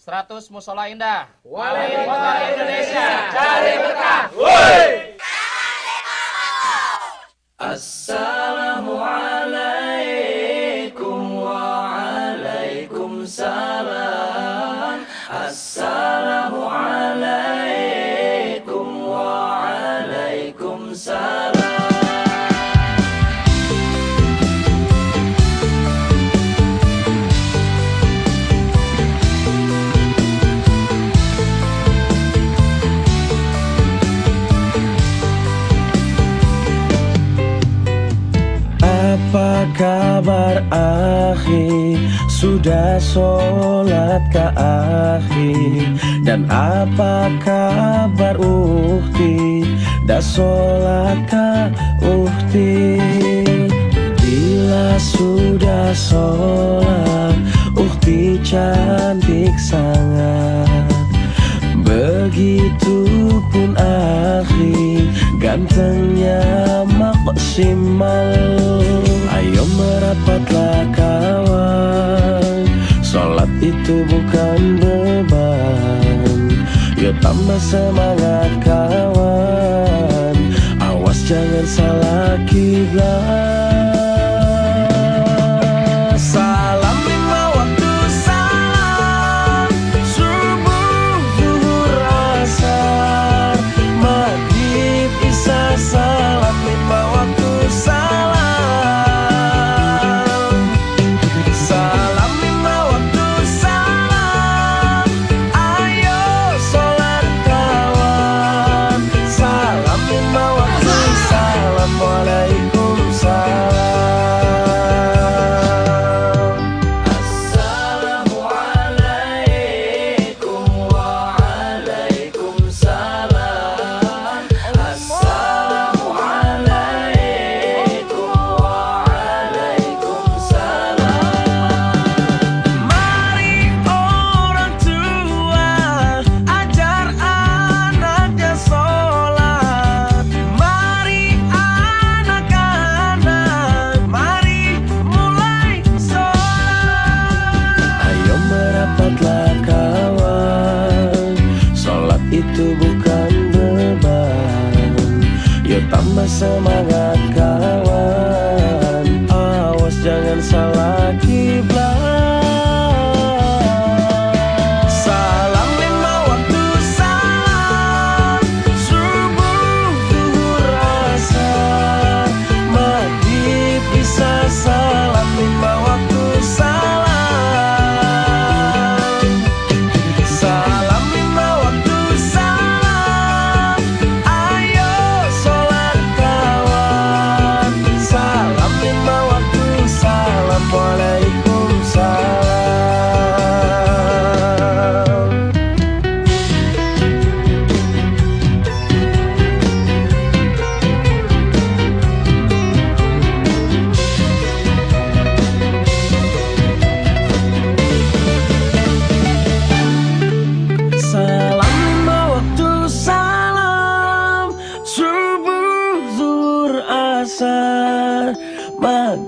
100 Musola Indah. Wali Kota Indonesia, cari berkah. Woi. Assalamualaikum. Kabar akhi Sudah sholat ke akhi Dan apa kabar uhti? Dah sholat ke uhti? Bila sudah sholat Uhti cantik sangat. Begitu pun akhi Gantengnya maksimal itu bukan beban. Yo tambah semangat kawan. Awas jangan salah kiblat Yo tambah semangat kawan.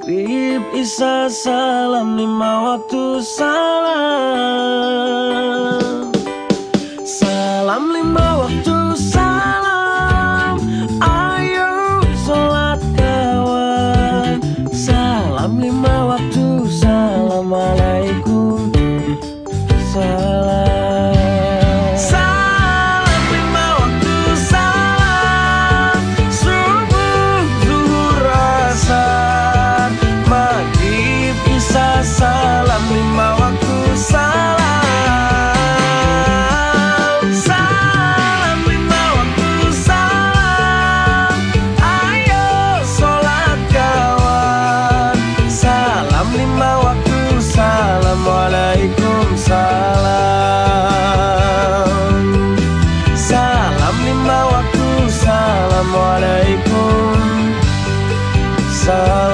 Habib Isa salam lima waktu salam. عليكم سلام